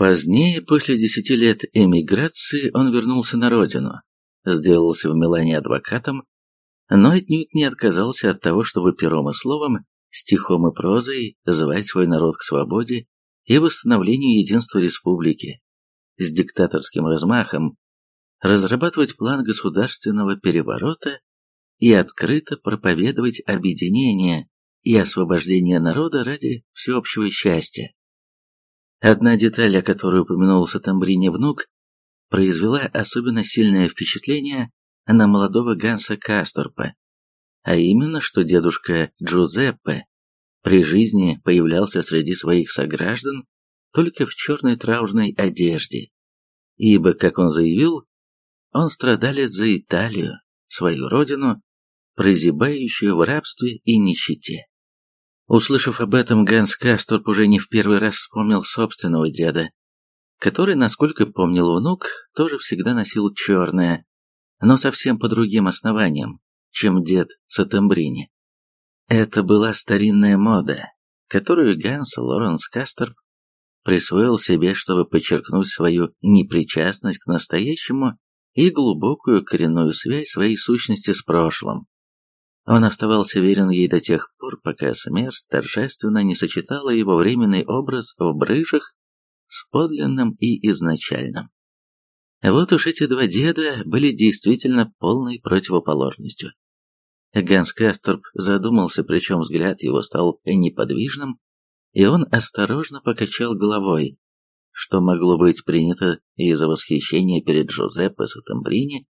Позднее, после десяти лет эмиграции, он вернулся на родину, сделался в Милане адвокатом, но отнюдь не отказался от того, чтобы пером и словом, стихом и прозой звать свой народ к свободе и восстановлению единства республики, с диктаторским размахом, разрабатывать план государственного переворота и открыто проповедовать объединение и освобождение народа ради всеобщего счастья. Одна деталь, о которой упомянул Сатамбрини внук, произвела особенно сильное впечатление на молодого Ганса Касторпа, а именно, что дедушка Джузеппе при жизни появлялся среди своих сограждан только в черной траурной одежде, ибо, как он заявил, он страдалец за Италию, свою родину, прозябающую в рабстве и нищете. Услышав об этом, Ганс Касторп уже не в первый раз вспомнил собственного деда, который, насколько помнил внук, тоже всегда носил черное, но совсем по другим основаниям, чем дед Сатембрини. Это была старинная мода, которую Ганс Лоренс Касторп присвоил себе, чтобы подчеркнуть свою непричастность к настоящему и глубокую коренную связь своей сущности с прошлым. Он оставался верен ей до тех пор, пока смерть торжественно не сочетала его временный образ в брыжах с подлинным и изначальным. Вот уж эти два деда были действительно полной противоположностью. Ганс Касторп задумался, причем взгляд его стал неподвижным, и он осторожно покачал головой, что могло быть принято из-за восхищения перед Джузеппе Сатамбрини,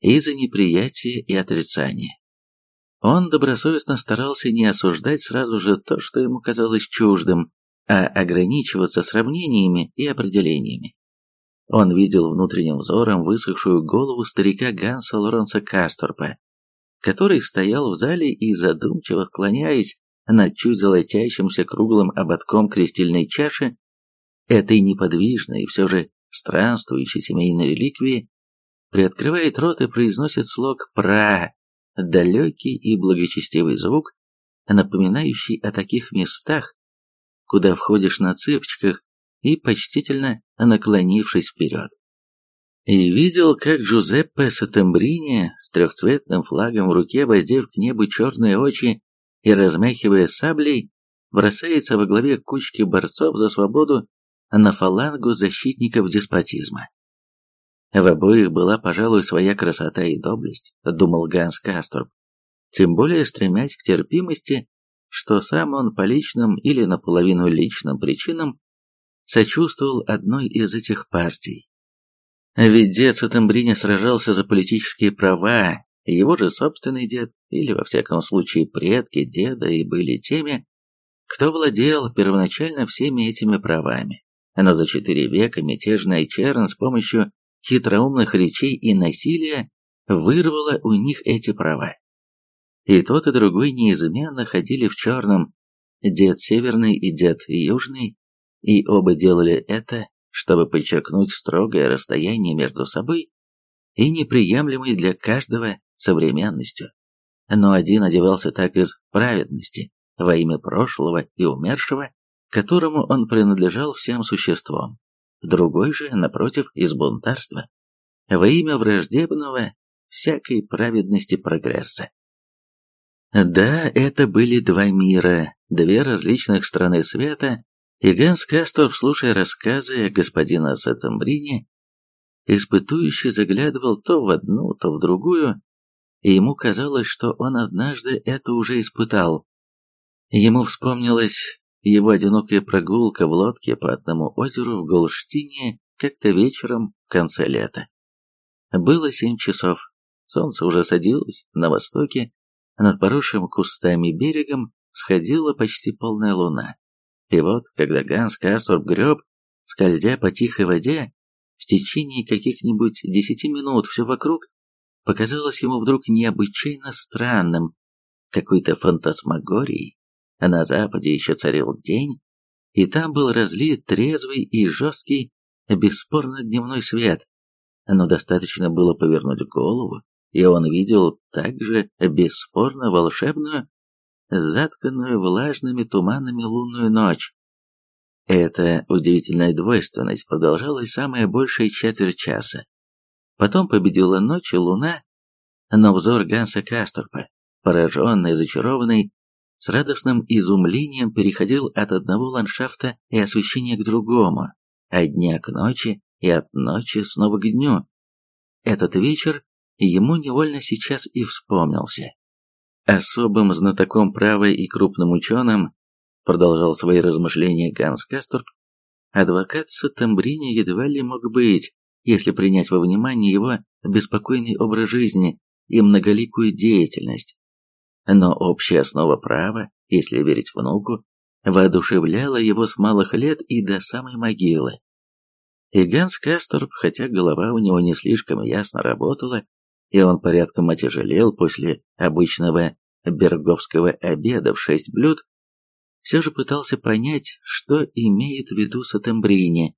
из-за неприятия и отрицания. Он добросовестно старался не осуждать сразу же то, что ему казалось чуждым, а ограничиваться сравнениями и определениями. Он видел внутренним взором высохшую голову старика Ганса Лоренса Касторпа, который стоял в зале и, задумчиво склоняясь над чуть золотящимся круглым ободком крестильной чаши, этой неподвижной и все же странствующей семейной реликвии, приоткрывает рот и произносит слог «пра», далекий и благочестивый звук, напоминающий о таких местах, куда входишь на цыпочках и почтительно наклонившись вперед. И видел, как Джузеппе Сатембрини с трехцветным флагом в руке, воздев к небу черные очи и размахивая саблей, бросается во главе кучки борцов за свободу на фалангу защитников деспотизма. В обоих была, пожалуй, своя красота и доблесть, думал Ганс Касторб, тем более стремясь к терпимости, что сам он по личным или наполовину личным причинам сочувствовал одной из этих партий. Ведь дед Сатамбрини сражался за политические права, его же собственный дед, или во всяком случае предки деда и были теми, кто владел первоначально всеми этими правами. Но за четыре века мятежная чернь с помощью хитроумных речей и насилия вырвала у них эти права. И тот, и другой неизменно ходили в черном, дед северный и дед южный, и оба делали это, чтобы подчеркнуть строгое расстояние между собой и неприемлемой для каждого современностью. Но один одевался так из праведности, во имя прошлого и умершего, которому он принадлежал всем существом, другой же, напротив, из бунтарства, во имя враждебного всякой праведности прогресса. Да, это были два мира, две различных страны света, и Ганс Касторп, слушая рассказы господина Сатамбрини, испытующе заглядывал то в одну, то в другую, и ему казалось, что он однажды это уже испытал. Ему вспомнилась его одинокая прогулка в лодке по одному озеру в Голштине как-то вечером в конце лета. Было семь часов, солнце уже садилось на востоке, над поросшим кустами берегом сходила почти полная луна. И вот, когда Ганс Касторб греб, скользя по тихой воде, в течение каких-нибудь десяти минут все вокруг показалось ему вдруг необычайно странным, какой-то фантасмагорией, а на западе еще царил день, и там был разлит трезвый и жесткий, бесспорно дневной свет, но достаточно было повернуть голову, и он видел также бесспорно волшебную, затканную влажными туманами лунную ночь. Эта удивительная двойственность продолжалась самая большая четверть часа. Потом победила ночь и луна, но взор Ганса Касторпа, пораженный, зачарованный, с радостным изумлением переходил от одного ландшафта и освещения к другому, от дня к ночи и от ночи снова к дню. Этот вечер ему невольно сейчас и вспомнился. Особым знатоком права и крупным ученым продолжал свои размышления Ганс Касторп, адвокат Сатамбрини едва ли мог быть, если принять во внимание его беспокойный образ жизни и многоликую деятельность. Но общая основа права, если верить внуку, воодушевляла его с малых лет и до самой могилы. И Ганс Касторп, хотя голова у него не слишком ясно работала, и он порядком отяжелел после обычного берговского обеда в шесть блюд, все же пытался понять, что имеет в виду Сатембрини,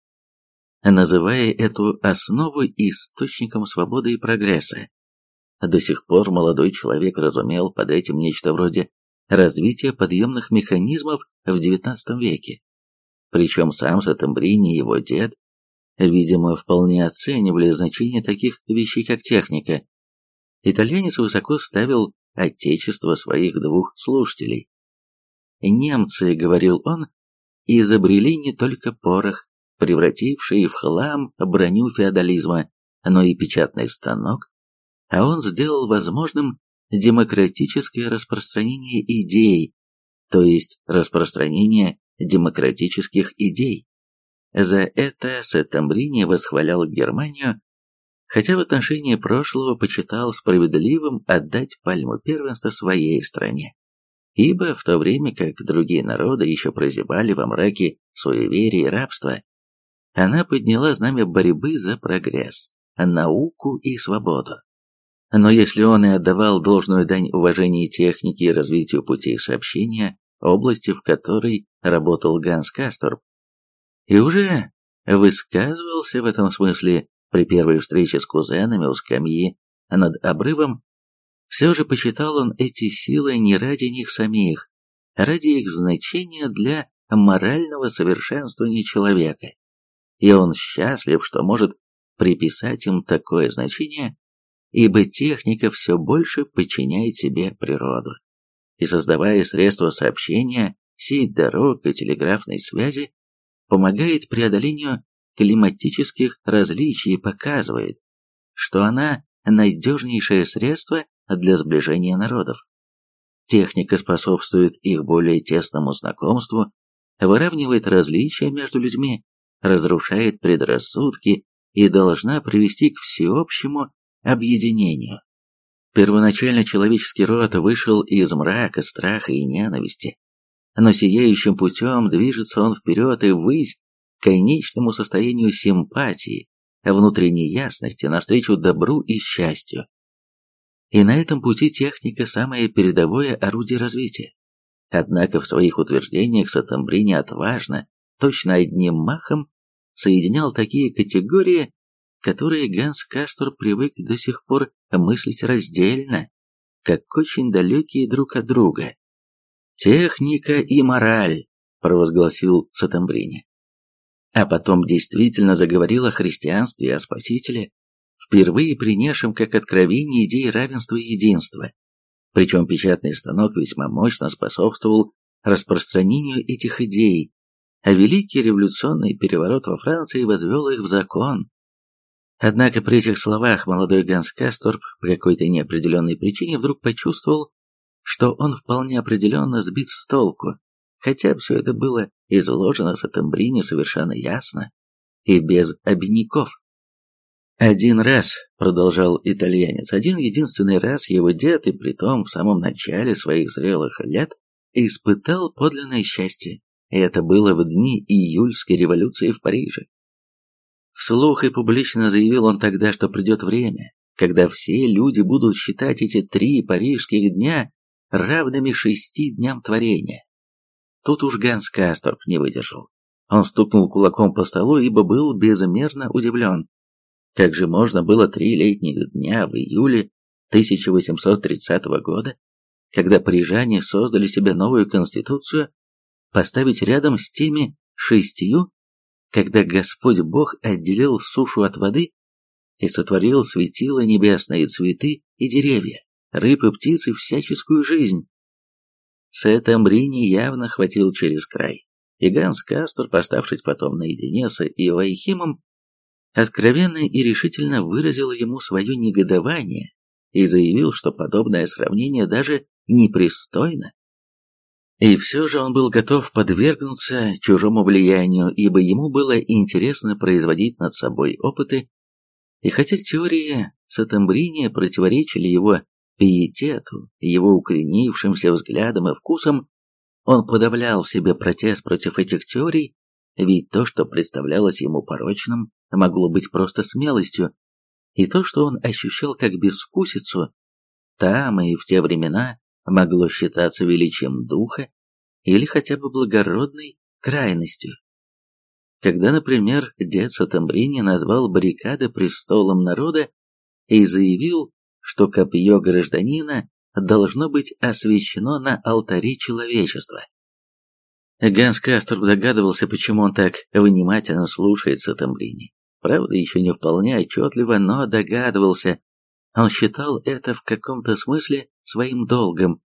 называя эту основу источником свободы и прогресса. До сих пор молодой человек разумел под этим нечто вроде развития подъемных механизмов в XIX веке. Причем сам Сатембрини и его дед, видимо, вполне оценивали значение таких вещей, как техника. Итальянец высоко ставил отечество своих двух слушателей, Немцы, говорил он, изобрели не только порох, превративший в хлам броню феодализма, но и печатный станок, а он сделал возможным демократическое распространение идей, то есть распространение демократических идей. За это Сеттембрини восхвалял Германию, хотя в отношении прошлого почитал справедливым отдать пальму первенства своей стране ибо в то время как другие народы еще прозябали во мраке суеверия и рабства, она подняла знамя борьбы за прогресс, науку и свободу. Но если он и отдавал должную дань уважению технике и развитию путей сообщения, области, в которой работал Ганс Касторп, и уже высказывался в этом смысле при первой встрече с кузенами у скамьи над обрывом, все же почитал он эти силы не ради них самих, а ради их значения для морального совершенствования человека. И он счастлив, что может приписать им такое значение, ибо техника все больше подчиняет себе природу. И создавая средства сообщения, сеть дорог и телеграфной связи, помогает преодолению климатических различий и показывает, что она надежнейшее средство для сближения народов. Техника способствует их более тесному знакомству, выравнивает различия между людьми, разрушает предрассудки и должна привести к всеобщему объединению. Первоначально человеческий род вышел из мрака, страха и ненависти, но сияющим путем движется он вперед и ввысь к конечному состоянию симпатии, внутренней ясности навстречу добру и счастью. И на этом пути техника – самое передовое орудие развития. Однако в своих утверждениях Сатамбрини отважно, точно одним махом, соединял такие категории, которые Ганс Кастор привык до сих пор мыслить раздельно, как очень далекие друг от друга. «Техника и мораль», – провозгласил Сатамбрини. А потом действительно заговорил о христианстве и о Спасителе, впервые принесшим как откровение идеи равенства и единства. Причем печатный станок весьма мощно способствовал распространению этих идей, а великий революционный переворот во Франции возвел их в закон. Однако при этих словах молодой Ганс Касторп по какой-то неопределенной причине вдруг почувствовал, что он вполне определенно сбит с толку, хотя все это было изложено Сатамбрине совершенно ясно и без обиняков. Один раз, продолжал итальянец, один единственный раз его дед, и притом в самом начале своих зрелых лет, испытал подлинное счастье. Это было в дни июльской революции в Париже. Вслух и публично заявил он тогда, что придет время, когда все люди будут считать эти три парижских дня равными шести дням творения. Тут уж Ганс Касторп не выдержал. Он стукнул кулаком по столу, ибо был безмерно удивлен. Как же можно было три летних дня в июле 1830 года, когда парижане создали себе новую конституцию, поставить рядом с теми шестью, когда Господь Бог отделил сушу от воды и сотворил светила небесные цветы и деревья, рыб и птиц и всяческую жизнь. Сетамбрини явно хватил через край, и Ганс Кастор, поставшись потом наедине с Иоахимом, откровенно и решительно выразил ему свое негодование и заявил, что подобное сравнение даже непристойно. И все же он был готов подвергнуться чужому влиянию, ибо ему было интересно производить над собой опыты, и хотя теории Сатамбрини противоречили его пиетету, его укоренившимся взглядам и вкусам, он подавлял в себе протест против этих теорий, ведь то, что представлялось ему порочным, могло быть просто смелостью, и то, что он ощущал как безвкусицу, там и в те времена могло считаться величием духа или хотя бы благородной крайностью. Когда, например, дед Сатамбрини назвал баррикады престолом народа и заявил, что копье гражданина должно быть освящено на алтаре человечества. Ганс Кастер догадывался, почему он так внимательно слушает Сатамбрини. Правда, еще не вполне отчетливо, но догадывался. Он считал это в каком-то смысле своим долгом,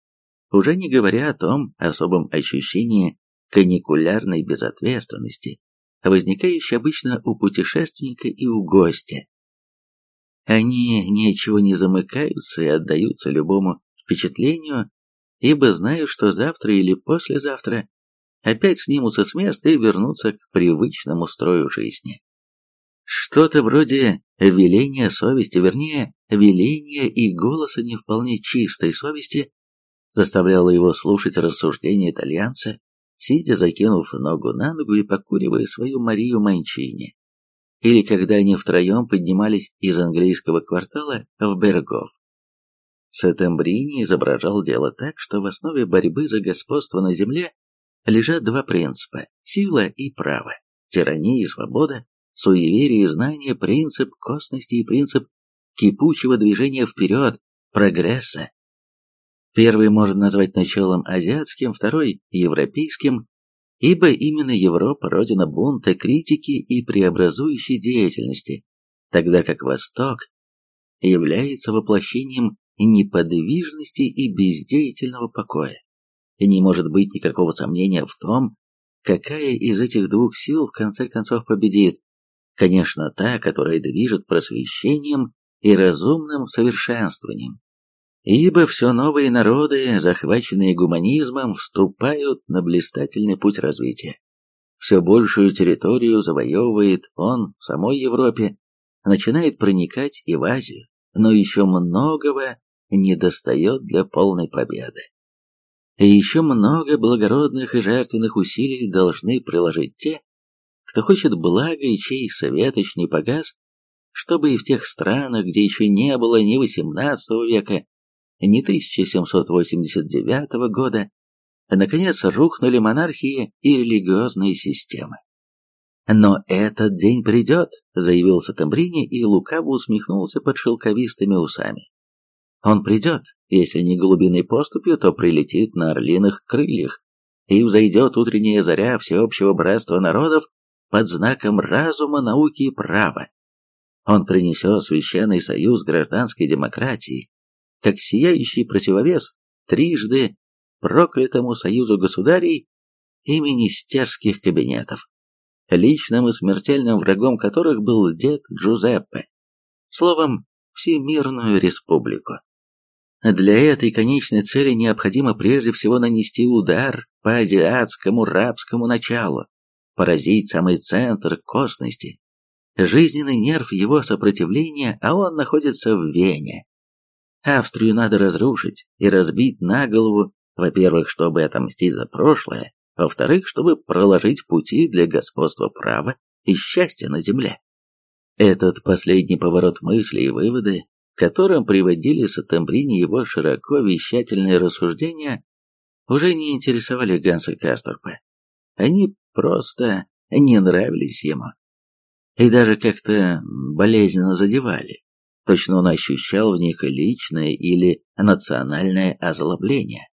уже не говоря о том особом ощущении каникулярной безответственности, возникающей обычно у путешественника и у гостя. Они ничего не замыкаются и отдаются любому впечатлению, ибо знают, что завтра или послезавтра опять снимутся с места и вернутся к привычному строю жизни. Что-то вроде веления совести, вернее, веления и голоса не вполне чистой совести, заставляло его слушать рассуждения итальянца, сидя закинув ногу на ногу и покуривая свою Марию Манчини. Или когда они втроем поднимались из английского квартала в Бергов. Сетембрини изображал дело так, что в основе борьбы за господство на земле лежат два принципа – сила и право, тирания и свобода, суеверие и знание, принцип косности и принцип кипучего движения вперед, прогресса. Первый можно назвать началом азиатским, второй – европейским, ибо именно Европа – родина бунта, критики и преобразующей деятельности, тогда как Восток является воплощением неподвижности и бездеятельного покоя. И не может быть никакого сомнения в том, какая из этих двух сил в конце концов победит, Конечно, та, которая движет просвещением и разумным совершенствованием. Ибо все новые народы, захваченные гуманизмом, вступают на блистательный путь развития. Все большую территорию завоевывает он в самой Европе, начинает проникать и в Азию, но еще многого недостает для полной победы. И еще много благородных и жертвенных усилий должны приложить те, кто хочет блага и чей советоч не погас, чтобы и в тех странах, где еще не было ни XVIII века, ни 1789 года, наконец рухнули монархии и религиозные системы. «Но этот день придет», — заявил Сатамбрини и лукаво усмехнулся под шелковистыми усами. «Он придет, если не голубиной поступью, то прилетит на орлиных крыльях, и взойдет утренняя заря всеобщего братства народов под знаком разума, науки и права. Он принесет священный союз гражданской демократии, как сияющий противовес трижды проклятому союзу государей и министерских кабинетов, личным и смертельным врагом которых был дед Джузеппе. Словом, Всемирную республику. Для этой конечной цели необходимо прежде всего нанести удар по азиатскому рабскому началу, поразить самый центр косности, жизненный нерв его сопротивления, а он находится в Вене. Австрию надо разрушить и разбить на голову, во-первых, чтобы отомстить за прошлое, во-вторых, чтобы проложить пути для господства права и счастья на земле. Этот последний поворот мысли и выводы, к которым приводили Сатембрини его широко вещательные рассуждения, уже не интересовали Ганса Касторпа. Они просто не нравились ему. И даже как-то болезненно задевали. Точно он ощущал в них личное или национальное озлобление.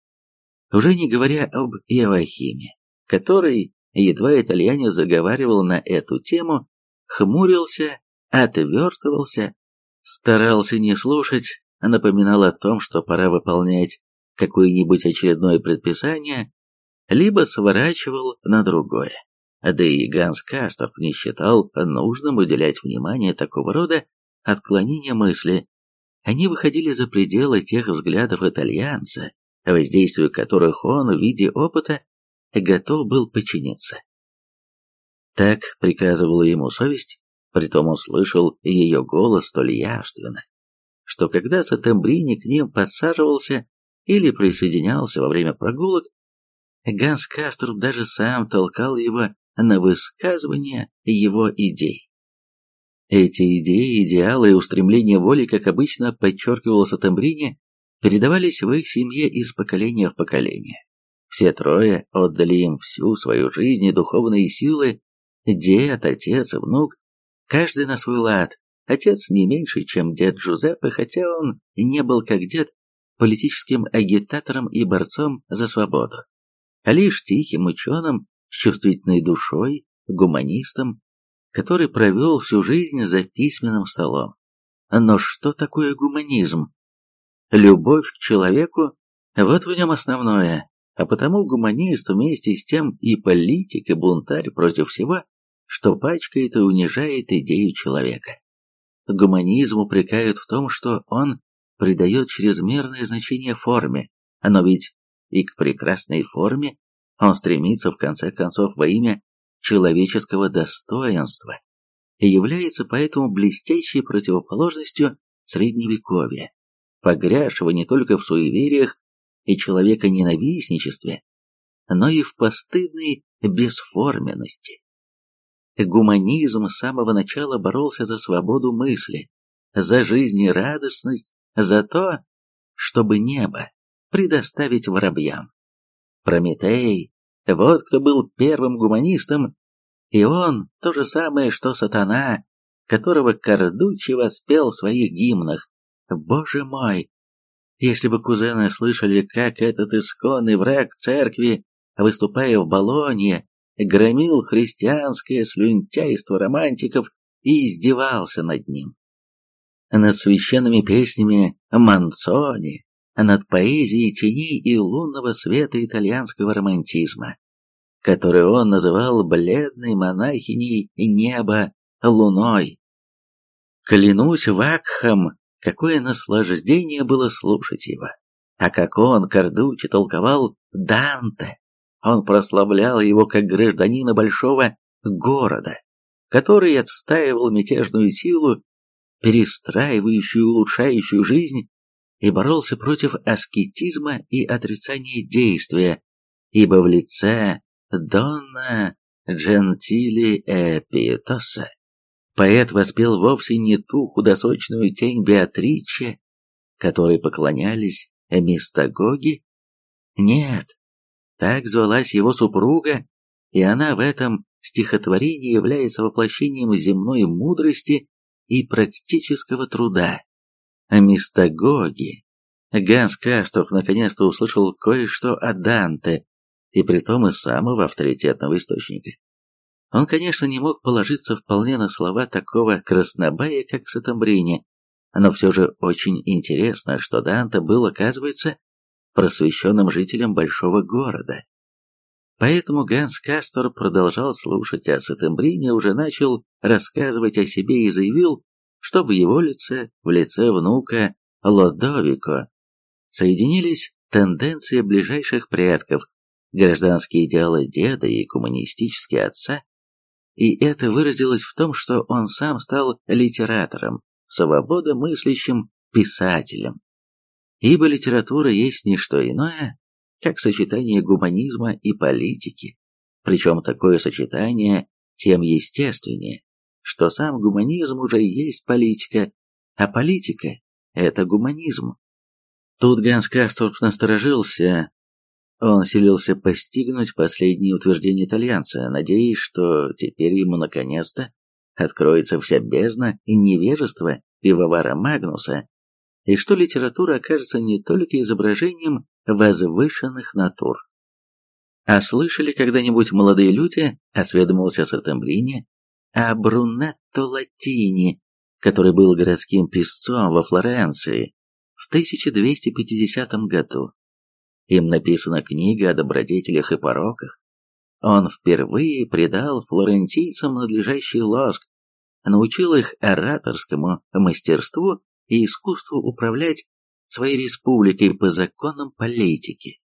Уже не говоря об Иоахиме, который едва итальянец заговаривал на эту тему, хмурился, отвертывался, старался не слушать, напоминал о том, что пора выполнять какое-нибудь очередное предписание, либо сворачивал на другое. Да и Ганс Касторп не считал нужным уделять внимание такого рода отклонения мысли. Они выходили за пределы тех взглядов итальянца, воздействию которых он в виде опыта готов был подчиниться. Так приказывала ему совесть, притом он слышал ее голос столь явственно, что когда Сатембрини к ним подсаживался или присоединялся во время прогулок, Ганс Кастер даже сам толкал его на высказывание его идей. Эти идеи, идеалы и устремления воли, как обычно подчеркивал Сатембрини, передавались в их семье из поколения в поколение. Все трое отдали им всю свою жизнь и духовные силы, дед, отец и внук, каждый на свой лад. Отец не меньше, чем дед Джузеппе, хотя он не был как дед политическим агитатором и борцом за свободу, а лишь тихим ученым с чувствительной душой, гуманистом, который провел всю жизнь за письменным столом. Но что такое гуманизм? Любовь к человеку – вот в нем основное, а потому гуманист вместе с тем и политик, и бунтарь против всего, что пачкает и унижает идею человека. Гуманизм упрекают в том, что он придает чрезмерное значение форме, но ведь и к прекрасной форме он стремится в конце концов во имя человеческого достоинства и является поэтому блестящей противоположностью средневековья, погрязшего не только в суевериях и человеконенавистничестве, но и в постыдной бесформенности. Гуманизм с самого начала боролся за свободу мысли, за жизнерадостность, за то, чтобы небо предоставить воробьям. Прометей, вот кто был первым гуманистом, и он то же самое, что сатана, которого Кардучи воспел в своих гимнах. Боже мой! Если бы кузены слышали, как этот исконный враг церкви, выступая в Болонье, громил христианское слюнтяйство романтиков и издевался над ним. Над священными песнями Манцони, над поэзией теней и лунного света итальянского романтизма, который он называл бледной монахиней неба луной. Клянусь Вакхом, какое наслаждение было слушать его. А как он, Кардучи, толковал Данте. Он прославлял его как гражданина большого города, который отстаивал мятежную силу, перестраивающую улучшающую жизнь, и боролся против аскетизма и отрицания действия, ибо в лице Донна Джентили Эпитоса поэт воспел вовсе не ту худосочную тень Беатриче, которой поклонялись мистагоги. Нет, так звалась его супруга, и она в этом стихотворении является воплощением земной мудрости и практического труда. Мистагоги. Ганс Кастов наконец-то услышал кое-что о Данте, и притом из самого авторитетного источника. Он, конечно, не мог положиться вполне на слова такого краснобая, как Сатамбрини, но все же очень интересно, что Данте был, оказывается, просвещенным жителем большого города. Поэтому Ганс Кастор продолжал слушать, а Сатембрини уже начал рассказывать о себе и заявил, что в его лице, в лице внука Лодовико, соединились тенденции ближайших предков, гражданские идеалы деда и коммунистические отца, и это выразилось в том, что он сам стал литератором, свободомыслящим писателем. Ибо литература есть не что иное, как сочетание гуманизма и политики, причем такое сочетание тем естественнее, что сам гуманизм уже есть политика, а политика – это гуманизм. Тут Ганс Касторп насторожился. Он селился постигнуть последние утверждения итальянца, надеясь, что теперь ему наконец-то откроется вся бездна и невежество пивовара Магнуса, и что литература окажется не только изображением возвышенных натур, А слышали когда-нибудь молодые люди, осведомился Сатамбрини, о Брунетто Латини, который был городским писцом во Флоренции в 1250 году. Им написана книга о добродетелях и пороках. Он впервые придал флорентийцам надлежащий лоск, научил их ораторскому мастерству и искусству управлять своей республикой по законам политики.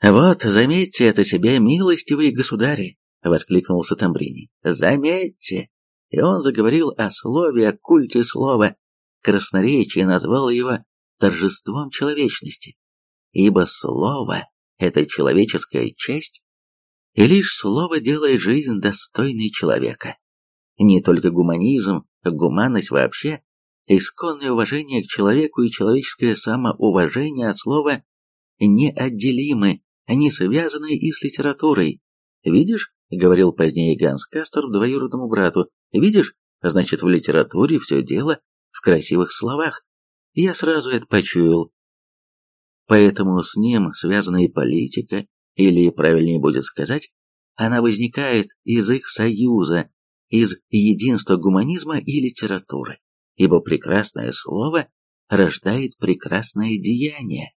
«Вот, заметьте это себе, милостивые государи!» — воскликнул Сатамбрини. «Заметьте!» И он заговорил о слове, о культе слова. Красноречие назвал его торжеством человечности. Ибо слово — это человеческая честь, и лишь слово делает жизнь достойной человека. Не только гуманизм, гуманность вообще, исконное уважение к человеку и человеческое самоуважение от слова неотделимы, они связаны и с литературой. Видишь, говорил позднее Ганс Кастор двоюродному брату, видишь, значит в литературе все дело в красивых словах. Я сразу это почуял. Поэтому с ним связана и политика, или, правильнее будет сказать, она возникает из их союза, из единства гуманизма и литературы, ибо прекрасное слово рождает прекрасное деяние.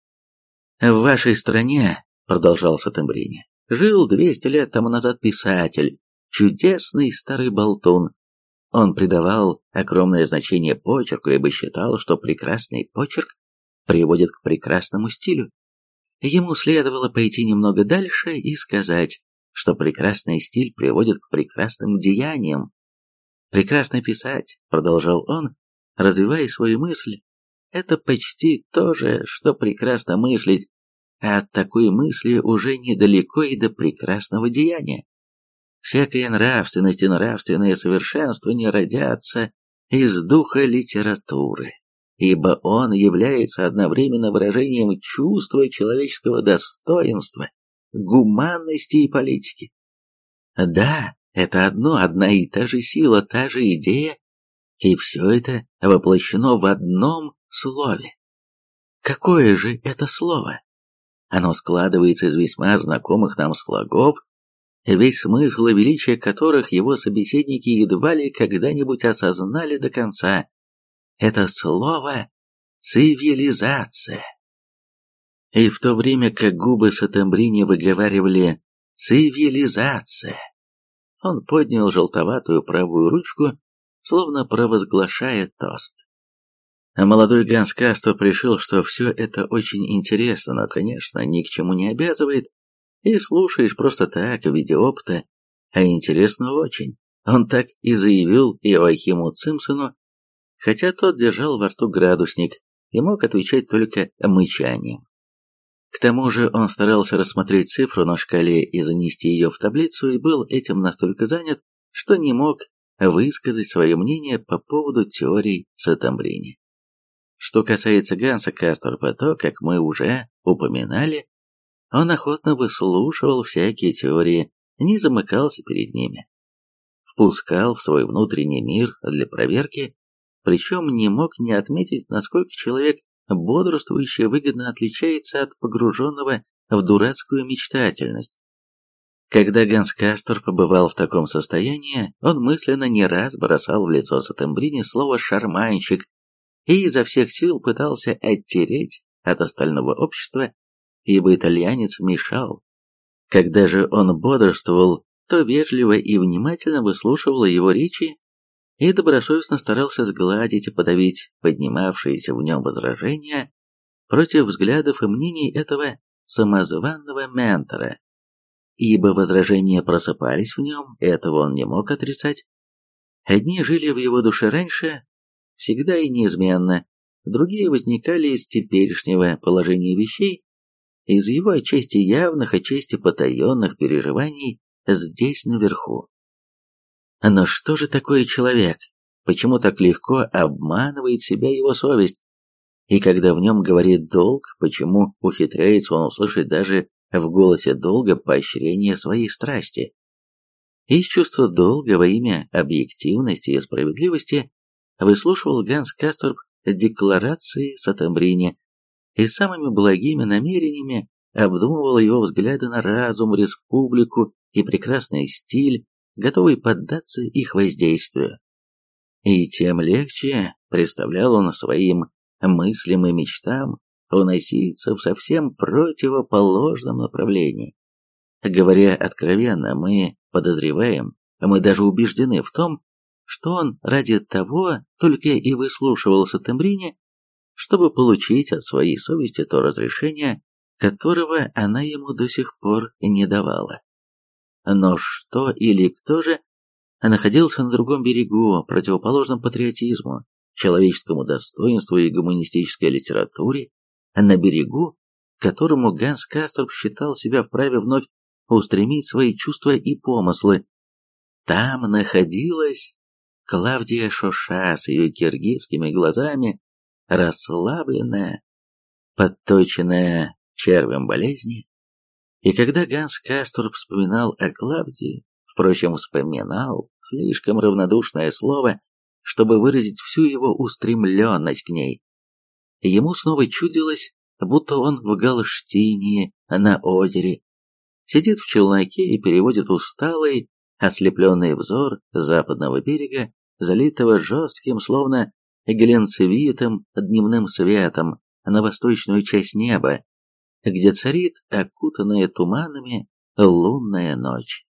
В вашей стране, продолжал Сатембрини, жил 200 лет тому назад писатель, чудесный старый болтун. Он придавал огромное значение почерку, ибо считал, что прекрасный почерк приводит к прекрасному стилю. Ему следовало пойти немного дальше и сказать, что прекрасный стиль приводит к прекрасным деяниям. «Прекрасно писать», — продолжал он, развивая свою мысль, — «это почти то же, что прекрасно мыслить, а от такой мысли уже недалеко и до прекрасного деяния. Всякая нравственность и нравственное совершенство не родятся из духа литературы, ибо он является одновременно выражением чувства человеческого достоинства гуманности и политики. Да, это одно, одна и та же сила, та же идея, и все это воплощено в одном слове. Какое же это слово? Оно складывается из весьма знакомых нам слогов, весь смысл и величие которых его собеседники едва ли когда-нибудь осознали до конца. Это слово «цивилизация». И в то время как губы Сатамбрини выговаривали «цивилизация», он поднял желтоватую правую ручку, словно провозглашая тост. А молодой Ганс Касто пришел, что все это очень интересно, но, конечно, ни к чему не обязывает, и слушаешь просто так, в виде опыта, а интересно очень. Он так и заявил Иоахиму Цимсону, хотя тот держал во рту градусник и мог отвечать только мычанием. К тому же он старался рассмотреть цифру на шкале и занести ее в таблицу, и был этим настолько занят, что не мог высказать свое мнение по поводу теорий Сатамбрини. Что касается Ганса Касторпа, то, как мы уже упоминали, он охотно выслушивал всякие теории, не замыкался перед ними. Впускал в свой внутренний мир для проверки, причем не мог не отметить, насколько человек бодрствующее выгодно отличается от погруженного в дурацкую мечтательность. Когда Ганс Кастор побывал в таком состоянии, он мысленно не раз бросал в лицо Сатембрини слово «шарманщик» и изо всех сил пытался оттереть от остального общества, ибо итальянец мешал. Когда же он бодрствовал, то вежливо и внимательно выслушивал его речи и добросовестно старался сгладить и подавить поднимавшиеся в нем возражения против взглядов и мнений этого самозванного ментора. Ибо возражения просыпались в нем, этого он не мог отрицать. Одни жили в его душе раньше, всегда и неизменно, другие возникали из теперешнего положения вещей, из его отчасти явных, отчасти потаенных переживаний здесь наверху. Но что же такое человек? Почему так легко обманывает себя его совесть? И когда в нем говорит долг, почему ухитряется он услышать даже в голосе долга поощрение своей страсти? Из чувства долга во имя объективности и справедливости выслушивал Ганс Касторб декларации Сатамбрини и самыми благими намерениями обдумывал его взгляды на разум, республику и прекрасный стиль, готовый поддаться их воздействию. И тем легче представлял он своим мыслям и мечтам уноситься в совсем противоположном направлении. Говоря откровенно, мы подозреваем, мы даже убеждены в том, что он ради того только и выслушивался Тембрине, чтобы получить от своей совести то разрешение, которого она ему до сих пор не давала. Но что или кто же находился на другом берегу, противоположном патриотизму, человеческому достоинству и гуманистической литературе, на берегу, которому Ганс Касторб считал себя вправе вновь устремить свои чувства и помыслы. Там находилась Клавдия Шоша с ее киргизскими глазами, расслабленная, подточенная червем болезни. И когда Ганс Касторб вспоминал о Клавдии, впрочем, вспоминал слишком равнодушное слово, чтобы выразить всю его устремленность к ней. Ему снова чудилось, будто он в Галштине на озере, сидит в челноке и переводит усталый, ослепленный взор западного берега, залитого жестким, словно глянцевитым дневным светом, на восточную часть неба, где царит окутанная туманами лунная ночь.